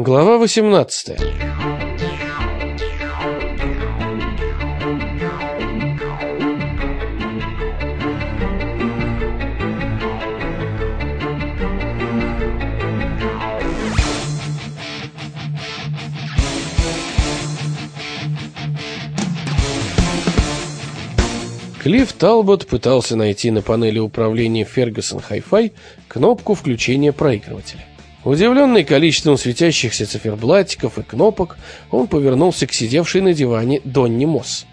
Глава 18 Клифф Талбот пытался найти на панели управления Ferguson Hi-Fi кнопку включения проигрывателя. Удивленный количеством светящихся циферблатиков и кнопок, он повернулся к сидевшей на диване Донни Мосс.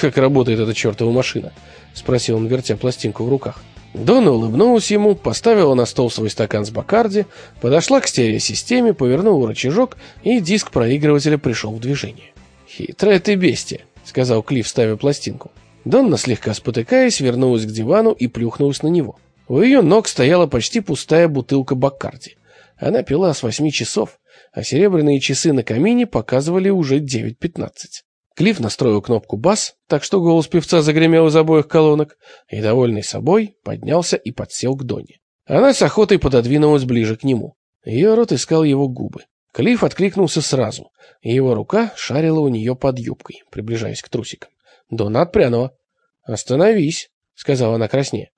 «Как работает эта чертова машина?» — спросил он, вертя пластинку в руках. Донна улыбнулась ему, поставила на стол свой стакан с Бакарди, подошла к стереосистеме, повернула рычажок, и диск проигрывателя пришел в движение. «Хитрая ты бестия», — сказал Клифф, ставя пластинку. Донна, слегка спотыкаясь, вернулась к дивану и плюхнулась на него. У ее ног стояла почти пустая бутылка Баккарди. Она пила с восьми часов, а серебряные часы на камине показывали уже 9.15. Клифф настроил кнопку «Бас», так что голос певца загремел из обоих колонок, и, довольный собой, поднялся и подсел к Донне. Она с охотой пододвинулась ближе к нему. Ее рот искал его губы. Клифф откликнулся сразу, и его рука шарила у нее под юбкой, приближаясь к трусикам. Дона отпрянула. «Остановись», — сказала она краснее.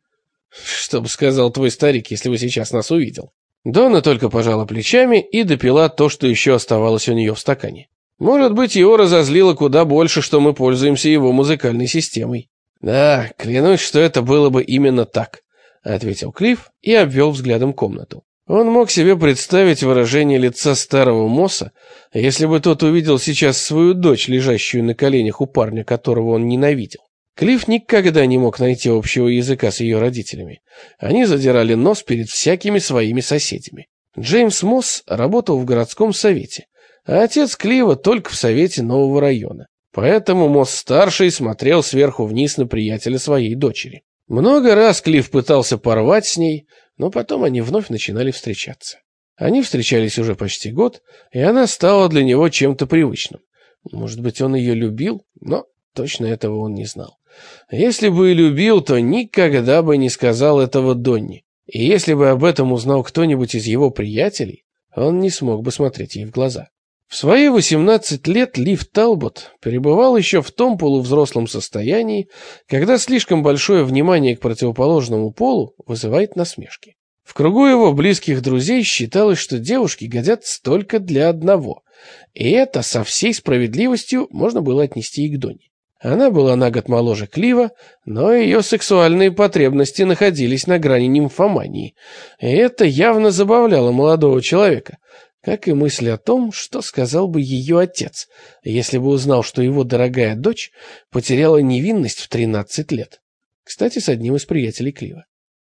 «Что бы сказал твой старик, если бы сейчас нас увидел?» Дона только пожала плечами и допила то, что еще оставалось у нее в стакане. Может быть, его разозлило куда больше, что мы пользуемся его музыкальной системой. «Да, клянусь, что это было бы именно так», — ответил Клифф и обвел взглядом комнату. Он мог себе представить выражение лица старого Мосса, если бы тот увидел сейчас свою дочь, лежащую на коленях у парня, которого он ненавидел. Клифф никогда не мог найти общего языка с ее родителями. Они задирали нос перед всякими своими соседями. Джеймс Мосс работал в городском совете, а отец Клива только в совете нового района. Поэтому Мосс-старший смотрел сверху вниз на приятеля своей дочери. Много раз Клифф пытался порвать с ней, но потом они вновь начинали встречаться. Они встречались уже почти год, и она стала для него чем-то привычным. Может быть, он ее любил, но точно этого он не знал. Если бы и любил, то никогда бы не сказал этого Донни. И если бы об этом узнал кто-нибудь из его приятелей, он не смог бы смотреть ей в глаза. В свои 18 лет Лив Талбот пребывал еще в том полувзрослом состоянии, когда слишком большое внимание к противоположному полу вызывает насмешки. В кругу его близких друзей считалось, что девушки годятся только для одного, и это со всей справедливостью можно было отнести и к Доне. Она была на год моложе Клива, но ее сексуальные потребности находились на грани нимфомании, и это явно забавляло молодого человека, как и мысль о том, что сказал бы ее отец, если бы узнал, что его дорогая дочь потеряла невинность в 13 лет. Кстати, с одним из приятелей Клива.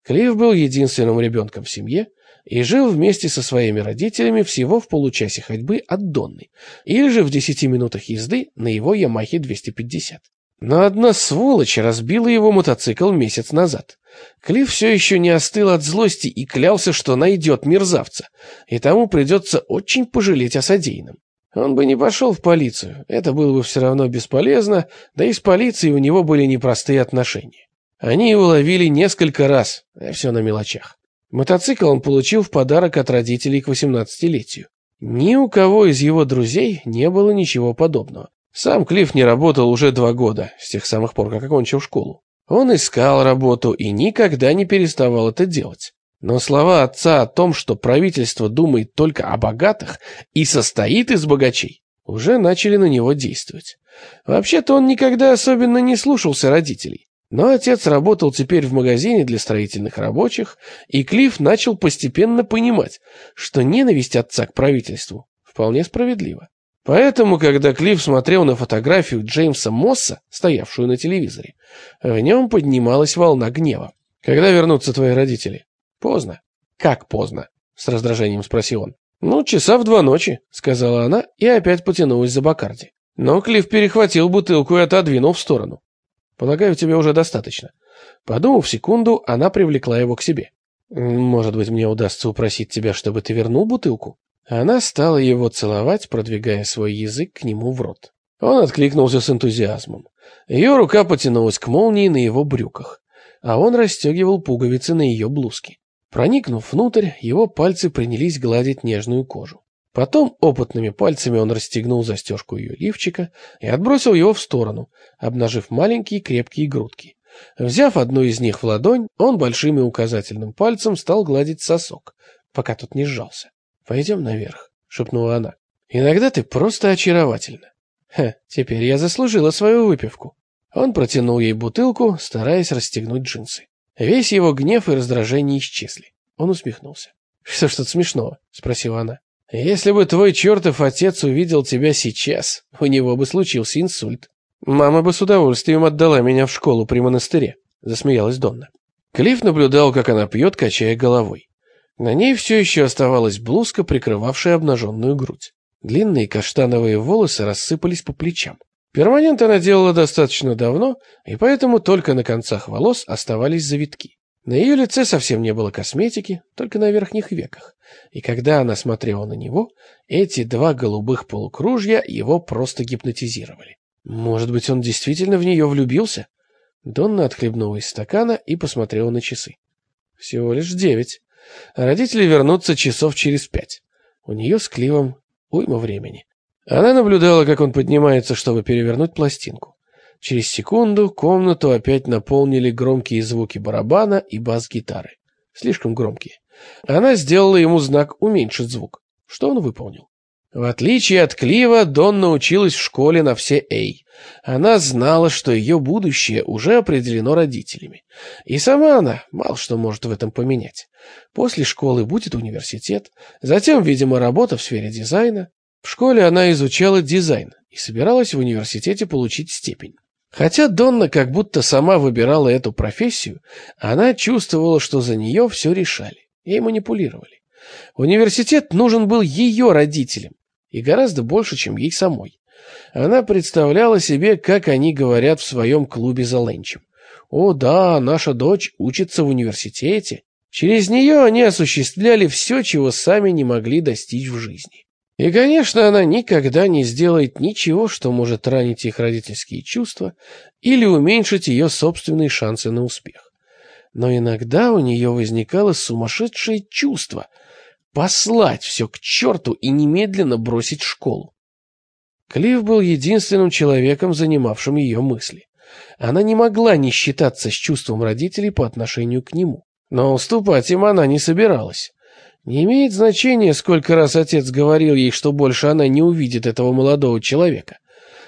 Клив был единственным ребенком в семье и жил вместе со своими родителями всего в получасе ходьбы от Донны, или же в 10 минутах езды на его Ямахе 250. Но одна сволочь разбила его мотоцикл месяц назад. Клифф все еще не остыл от злости и клялся, что найдет мерзавца, и тому придется очень пожалеть о содеянном. Он бы не пошел в полицию, это было бы все равно бесполезно, да и с полицией у него были непростые отношения. Они его ловили несколько раз, а все на мелочах. Мотоцикл он получил в подарок от родителей к 18-летию. Ни у кого из его друзей не было ничего подобного. Сам Клифф не работал уже два года, с тех самых пор, как окончил школу. Он искал работу и никогда не переставал это делать. Но слова отца о том, что правительство думает только о богатых и состоит из богачей, уже начали на него действовать. Вообще-то он никогда особенно не слушался родителей. Но отец работал теперь в магазине для строительных рабочих, и Клифф начал постепенно понимать, что ненависть отца к правительству вполне справедлива. Поэтому, когда Клифф смотрел на фотографию Джеймса Мосса, стоявшую на телевизоре, в нем поднималась волна гнева. «Когда вернутся твои родители?» «Поздно». «Как поздно?» — с раздражением спросил он. «Ну, часа в два ночи», — сказала она и опять потянулась за Бакарди. Но Клифф перехватил бутылку и отодвинул в сторону. Полагаю, тебе уже достаточно. Подумав секунду, она привлекла его к себе. Может быть, мне удастся упросить тебя, чтобы ты вернул бутылку? Она стала его целовать, продвигая свой язык к нему в рот. Он откликнулся с энтузиазмом. Ее рука потянулась к молнии на его брюках, а он расстегивал пуговицы на ее блузке. Проникнув внутрь, его пальцы принялись гладить нежную кожу. Потом опытными пальцами он расстегнул застежку ее лифчика и отбросил его в сторону, обнажив маленькие крепкие грудки. Взяв одну из них в ладонь, он большим и указательным пальцем стал гладить сосок, пока тот не сжался. «Пойдем наверх», — шепнула она. «Иногда ты просто очаровательна». «Ха, теперь я заслужила свою выпивку». Он протянул ей бутылку, стараясь расстегнуть джинсы. Весь его гнев и раздражение исчезли. Он усмехнулся. «Что ж тут смешного?» — спросила она. «Если бы твой чертов отец увидел тебя сейчас, у него бы случился инсульт. Мама бы с удовольствием отдала меня в школу при монастыре», — засмеялась Донна. Клифф наблюдал, как она пьет, качая головой. На ней все еще оставалась блузка, прикрывавшая обнаженную грудь. Длинные каштановые волосы рассыпались по плечам. Перманент она делала достаточно давно, и поэтому только на концах волос оставались завитки. На ее лице совсем не было косметики, только на верхних веках. И когда она смотрела на него, эти два голубых полукружья его просто гипнотизировали. Может быть, он действительно в нее влюбился? Донна отхлебнула из стакана и посмотрела на часы. Всего лишь девять. родители вернутся часов через пять. У нее с Кливом уйма времени. Она наблюдала, как он поднимается, чтобы перевернуть пластинку. Через секунду комнату опять наполнили громкие звуки барабана и бас-гитары. Слишком громкие. Она сделала ему знак уменьшить звук, что он выполнил. В отличие от Клива, Дон научилась в школе на все «Эй». Она знала, что ее будущее уже определено родителями. И сама она мало что может в этом поменять. После школы будет университет, затем, видимо, работа в сфере дизайна. В школе она изучала дизайн и собиралась в университете получить степень. Хотя Донна как будто сама выбирала эту профессию, она чувствовала, что за нее все решали, ей манипулировали. Университет нужен был ее родителям, и гораздо больше, чем ей самой. Она представляла себе, как они говорят в своем клубе за ленчем. «О да, наша дочь учится в университете». Через нее они осуществляли все, чего сами не могли достичь в жизни. И, конечно, она никогда не сделает ничего, что может ранить их родительские чувства или уменьшить ее собственные шансы на успех. Но иногда у нее возникало сумасшедшее чувство послать все к черту и немедленно бросить школу. Клифф был единственным человеком, занимавшим ее мысли. Она не могла не считаться с чувством родителей по отношению к нему. Но уступать им она не собиралась. Не имеет значения, сколько раз отец говорил ей, что больше она не увидит этого молодого человека.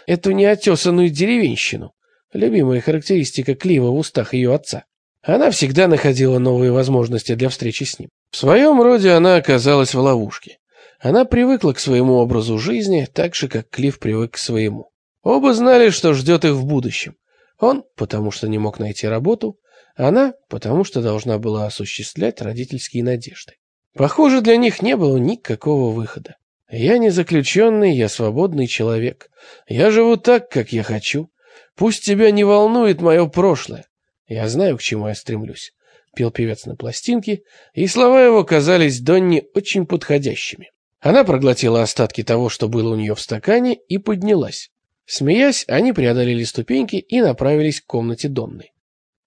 Эту неотесанную деревенщину. Любимая характеристика Клива в устах ее отца. Она всегда находила новые возможности для встречи с ним. В своем роде она оказалась в ловушке. Она привыкла к своему образу жизни, так же, как Клифф привык к своему. Оба знали, что ждет их в будущем. Он, потому что не мог найти работу, она, потому что должна была осуществлять родительские надежды. Похоже, для них не было никакого выхода. Я не заключенный, я свободный человек. Я живу так, как я хочу. Пусть тебя не волнует мое прошлое. Я знаю, к чему я стремлюсь. Пел певец на пластинке, и слова его казались Донни очень подходящими. Она проглотила остатки того, что было у нее в стакане, и поднялась. Смеясь, они преодолели ступеньки и направились к комнате Донны.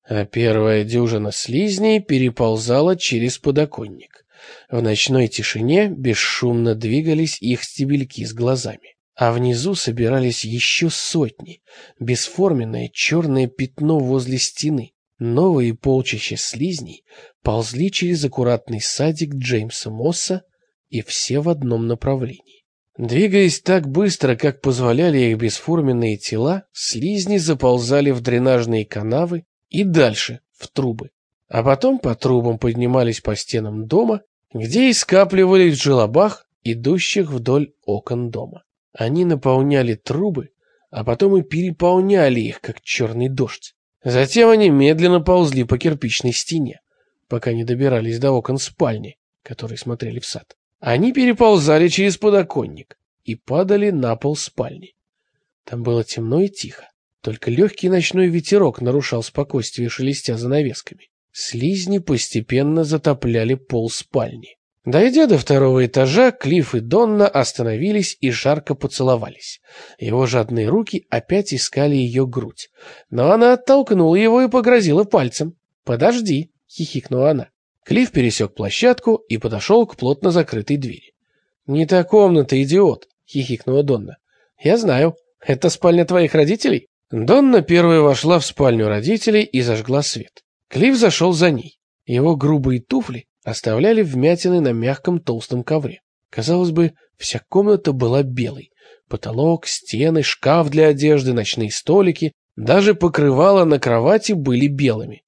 А первая дюжина слизней переползала через подоконник. В ночной тишине бесшумно двигались их стебельки с глазами. А внизу собирались еще сотни, бесформенное черное пятно возле стены. Новые полчища слизней ползли через аккуратный садик Джеймса Мосса, и все в одном направлении. Двигаясь так быстро, как позволяли их бесформенные тела, слизни заползали в дренажные канавы и дальше, в трубы. А потом по трубам поднимались по стенам дома где и скапливались в желобах, идущих вдоль окон дома. Они наполняли трубы, а потом и переполняли их, как черный дождь. Затем они медленно ползли по кирпичной стене, пока не добирались до окон спальни, которые смотрели в сад. Они переползали через подоконник и падали на пол спальни. Там было темно и тихо, только легкий ночной ветерок нарушал спокойствие шелестя занавесками. Слизни постепенно затопляли пол спальни. Дойдя до второго этажа, Клифф и Донна остановились и жарко поцеловались. Его жадные руки опять искали ее грудь. Но она оттолкнула его и погрозила пальцем. «Подожди», — хихикнула она. Клифф пересек площадку и подошел к плотно закрытой двери. «Не та комната, идиот!» — хихикнула Донна. «Я знаю. Это спальня твоих родителей?» Донна первая вошла в спальню родителей и зажгла свет. Клифф зашел за ней. Его грубые туфли оставляли вмятины на мягком толстом ковре. Казалось бы, вся комната была белой. Потолок, стены, шкаф для одежды, ночные столики, даже покрывала на кровати были белыми.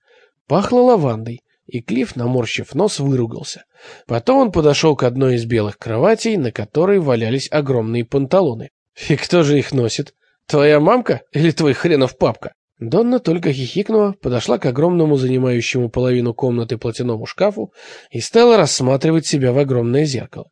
Пахло лавандой, и Клифф, наморщив нос, выругался. Потом он подошел к одной из белых кроватей, на которой валялись огромные панталоны. «И кто же их носит? Твоя мамка или твой хренов папка?» Донна только хихикнула, подошла к огромному занимающему половину комнаты платяному шкафу и стала рассматривать себя в огромное зеркало.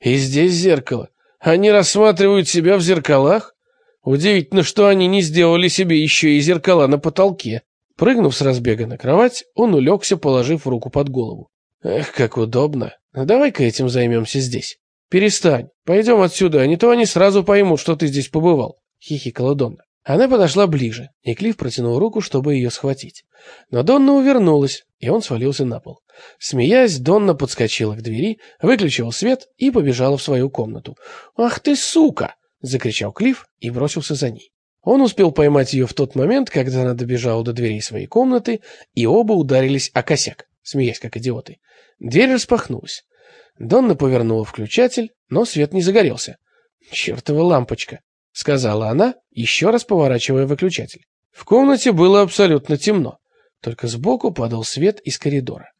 «И здесь зеркало. Они рассматривают себя в зеркалах? Удивительно, что они не сделали себе еще и зеркала на потолке». Прыгнув с разбега на кровать, он улегся, положив руку под голову. «Эх, как удобно. Давай-ка этим займемся здесь». «Перестань. Пойдем отсюда, а не то они сразу поймут, что ты здесь побывал», — хихикала Донна. Она подошла ближе, и Клифф протянул руку, чтобы ее схватить. Но Донна увернулась, и он свалился на пол. Смеясь, Донна подскочила к двери, выключила свет и побежала в свою комнату. «Ах ты, сука!» — закричал Клифф и бросился за ней. Он успел поймать ее в тот момент, когда она добежала до дверей своей комнаты, и оба ударились о косяк, смеясь как идиоты. Дверь распахнулась. Донна повернула включатель, но свет не загорелся. «Чертова лампочка!» — сказала она, еще раз поворачивая выключатель. В комнате было абсолютно темно, только сбоку падал свет из коридора.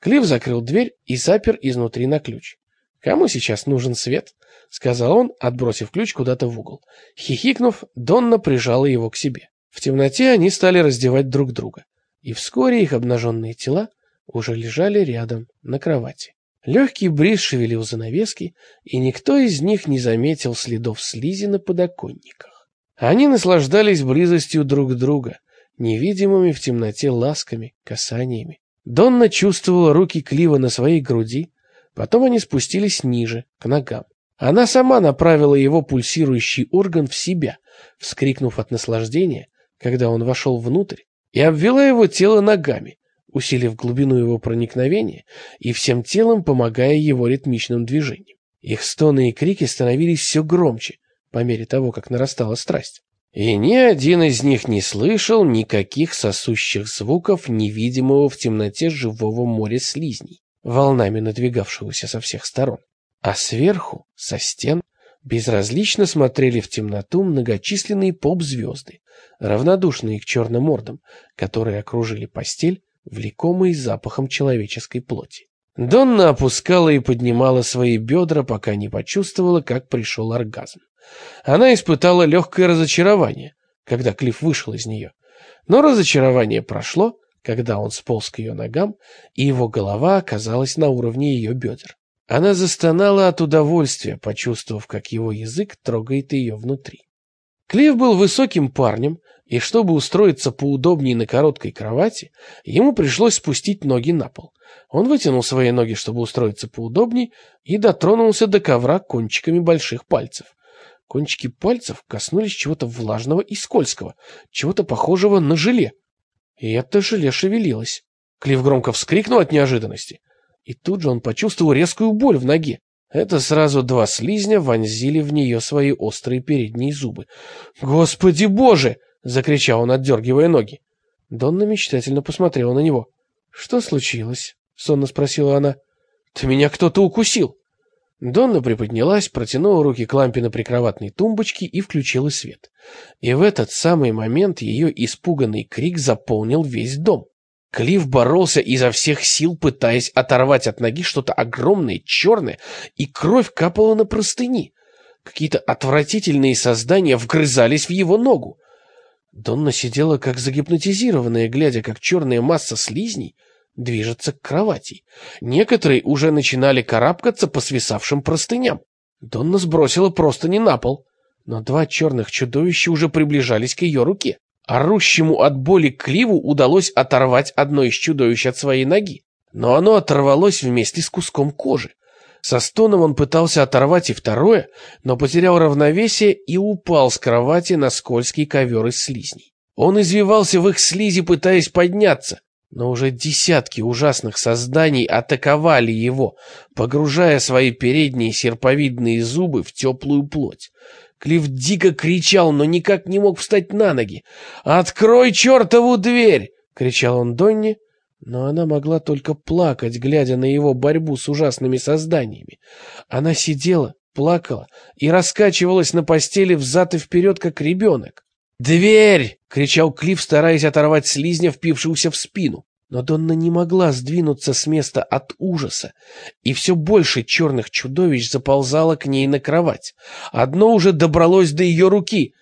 Клифф закрыл дверь и запер изнутри на ключ. «Кому сейчас нужен свет?» — сказал он, отбросив ключ куда-то в угол. Хихикнув, Донна прижала его к себе. В темноте они стали раздевать друг друга, и вскоре их обнаженные тела уже лежали рядом на кровати. Легкий бриз шевелил занавески, и никто из них не заметил следов слизи на подоконниках. Они наслаждались близостью друг друга, невидимыми в темноте ласками, касаниями. Донна чувствовала руки Клива на своей груди, потом они спустились ниже, к ногам. Она сама направила его пульсирующий орган в себя, вскрикнув от наслаждения, когда он вошел внутрь, и обвела его тело ногами, усилив глубину его проникновения и всем телом помогая его ритмичным движениям. Их стоны и крики становились все громче, по мере того, как нарастала страсть. И ни один из них не слышал никаких сосущих звуков невидимого в темноте живого моря слизней, волнами надвигавшегося со всех сторон. А сверху, со стен, безразлично смотрели в темноту многочисленные поп-звезды, равнодушные к черным мордам, которые окружили постель влекомый запахом человеческой плоти. Донна опускала и поднимала свои бедра, пока не почувствовала, как пришел оргазм. Она испытала легкое разочарование, когда Клифф вышел из нее. Но разочарование прошло, когда он сполз к ее ногам, и его голова оказалась на уровне ее бедер. Она застонала от удовольствия, почувствовав, как его язык трогает ее внутри. Клифф был высоким парнем, и чтобы устроиться поудобнее на короткой кровати, ему пришлось спустить ноги на пол. Он вытянул свои ноги, чтобы устроиться поудобнее, и дотронулся до ковра кончиками больших пальцев. Кончики пальцев коснулись чего-то влажного и скользкого, чего-то похожего на желе. И это желе шевелилось. Клифф громко вскрикнул от неожиданности. И тут же он почувствовал резкую боль в ноге. Это сразу два слизня вонзили в нее свои острые передние зубы. «Господи боже!» — закричал он, отдергивая ноги. Донна мечтательно посмотрела на него. «Что случилось?» — сонно спросила она. «Ты меня кто-то укусил!» Донна приподнялась, протянула руки к лампе на прикроватной тумбочке и включила свет. И в этот самый момент ее испуганный крик заполнил весь дом. Клифф боролся изо всех сил, пытаясь оторвать от ноги что-то огромное, черное, и кровь капала на простыни. Какие-то отвратительные создания вгрызались в его ногу. Донна сидела как загипнотизированная, глядя, как черная масса слизней движется к кровати. Некоторые уже начинали карабкаться по свисавшим простыням. Донна сбросила простыни на пол, но два черных чудовища уже приближались к ее руке. Орущему от боли Кливу удалось оторвать одно из чудовищ от своей ноги, но оно оторвалось вместе с куском кожи. Со стоном он пытался оторвать и второе, но потерял равновесие и упал с кровати на скользкий ковер из слизней. Он извивался в их слизи, пытаясь подняться, Но уже десятки ужасных созданий атаковали его, погружая свои передние серповидные зубы в теплую плоть. Клифф дико кричал, но никак не мог встать на ноги. «Открой чертову дверь!» — кричал он Донни, но она могла только плакать, глядя на его борьбу с ужасными созданиями. Она сидела, плакала и раскачивалась на постели взад и вперед, как ребенок. «Дверь!» — кричал Клифф, стараясь оторвать слизня, впившегося в спину. Но Донна не могла сдвинуться с места от ужаса, и все больше черных чудовищ заползало к ней на кровать. Одно уже добралось до ее руки,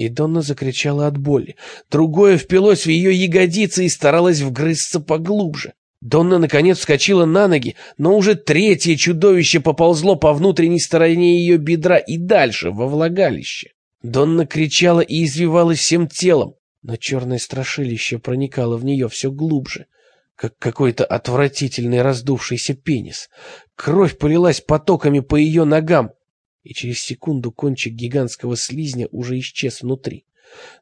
и Донна закричала от боли. Другое впилось в ее ягодицы и старалось вгрызться поглубже. Донна наконец вскочила на ноги, но уже третье чудовище поползло по внутренней стороне ее бедра и дальше, во влагалище. Донна кричала и извивалась всем телом, но черное страшилище проникало в нее все глубже, как какой-то отвратительный раздувшийся пенис. Кровь полилась потоками по ее ногам, и через секунду кончик гигантского слизня уже исчез внутри.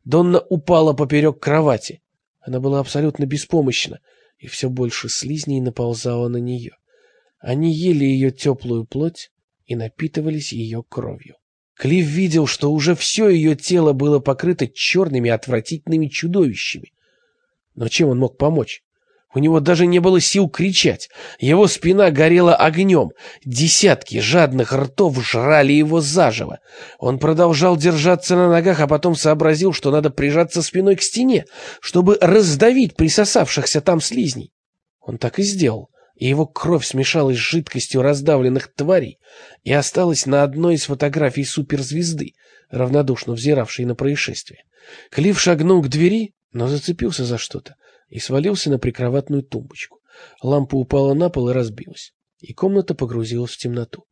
Донна упала поперек кровати. Она была абсолютно беспомощна, и все больше слизней наползало на нее. Они ели ее теплую плоть и напитывались ее кровью. Клифф видел, что уже все ее тело было покрыто черными отвратительными чудовищами. Но чем он мог помочь? У него даже не было сил кричать. Его спина горела огнем. Десятки жадных ртов жрали его заживо. Он продолжал держаться на ногах, а потом сообразил, что надо прижаться спиной к стене, чтобы раздавить присосавшихся там слизней. Он так и сделал и его кровь смешалась с жидкостью раздавленных тварей и осталась на одной из фотографий суперзвезды, равнодушно взиравшей на происшествие. Клифф шагнул к двери, но зацепился за что-то и свалился на прикроватную тумбочку. Лампа упала на пол и разбилась, и комната погрузилась в темноту.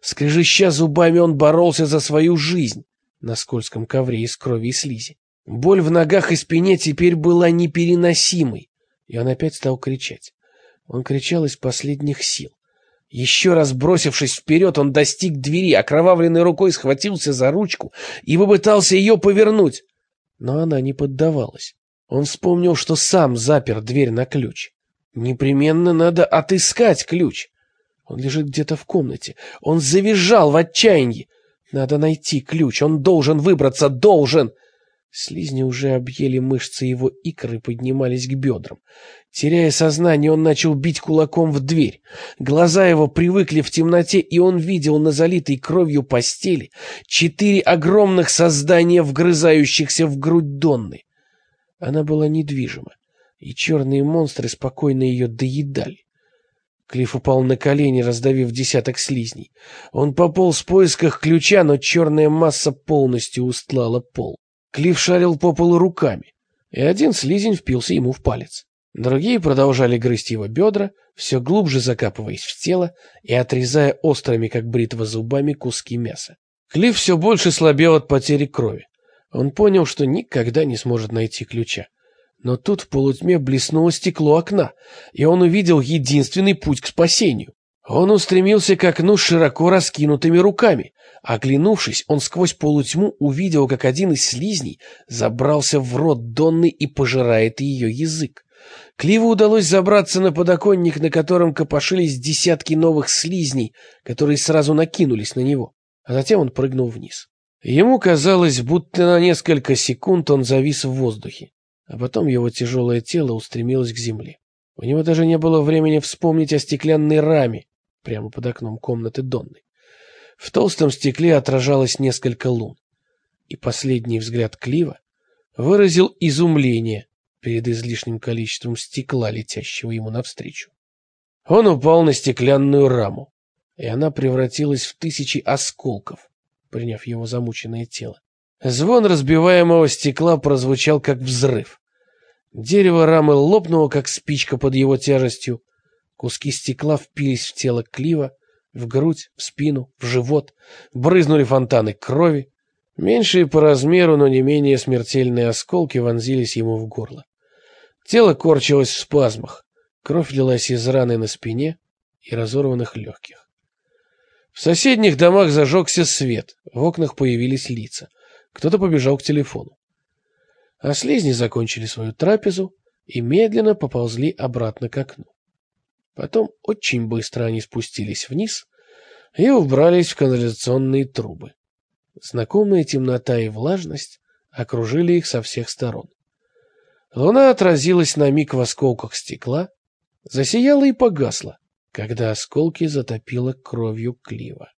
Скрежеща зубами он боролся за свою жизнь на скользком ковре из крови и слизи. Боль в ногах и спине теперь была непереносимой, и он опять стал кричать. Он кричал из последних сил. Еще раз бросившись вперед, он достиг двери, окровавленной рукой схватился за ручку и попытался ее повернуть. Но она не поддавалась. Он вспомнил, что сам запер дверь на ключ. Непременно надо отыскать ключ. Он лежит где-то в комнате. Он завизжал в отчаянии. Надо найти ключ. Он должен выбраться, должен. Слизни уже объели мышцы его икр и поднимались к бедрам. Теряя сознание, он начал бить кулаком в дверь. Глаза его привыкли в темноте, и он видел на залитой кровью постели четыре огромных создания, вгрызающихся в грудь Донны. Она была недвижима, и черные монстры спокойно ее доедали. Клифф упал на колени, раздавив десяток слизней. Он пополз в поисках ключа, но черная масса полностью устлала пол. Клифф шарил по полу руками, и один слизень впился ему в палец. Другие продолжали грызть его бедра, все глубже закапываясь в тело и отрезая острыми, как бритва, зубами куски мяса. Клифф все больше слабел от потери крови. Он понял, что никогда не сможет найти ключа. Но тут в полутьме блеснуло стекло окна, и он увидел единственный путь к спасению. Он устремился к окну широко раскинутыми руками. Оглянувшись, он сквозь полутьму увидел, как один из слизней забрался в рот Донны и пожирает ее язык. Кливу удалось забраться на подоконник, на котором копошились десятки новых слизней, которые сразу накинулись на него, а затем он прыгнул вниз. Ему казалось, будто на несколько секунд он завис в воздухе, а потом его тяжелое тело устремилось к земле. У него даже не было времени вспомнить о стеклянной раме, прямо под окном комнаты Донны. В толстом стекле отражалось несколько лун, и последний взгляд Клива выразил изумление перед излишним количеством стекла, летящего ему навстречу. Он упал на стеклянную раму, и она превратилась в тысячи осколков, приняв его замученное тело. Звон разбиваемого стекла прозвучал как взрыв. Дерево рамы лопнуло, как спичка под его тяжестью, Куски стекла впились в тело Клива, в грудь, в спину, в живот, брызнули фонтаны крови. Меньшие по размеру, но не менее смертельные осколки вонзились ему в горло. Тело корчилось в спазмах, кровь лилась из раны на спине и разорванных легких. В соседних домах зажегся свет, в окнах появились лица. Кто-то побежал к телефону. А слизни закончили свою трапезу, и медленно поползли обратно к окну. Потом очень быстро они спустились вниз и убрались в канализационные трубы. Знакомая темнота и влажность окружили их со всех сторон. Луна отразилась на миг в осколках стекла, засияла и погасла, когда осколки затопило кровью Клива.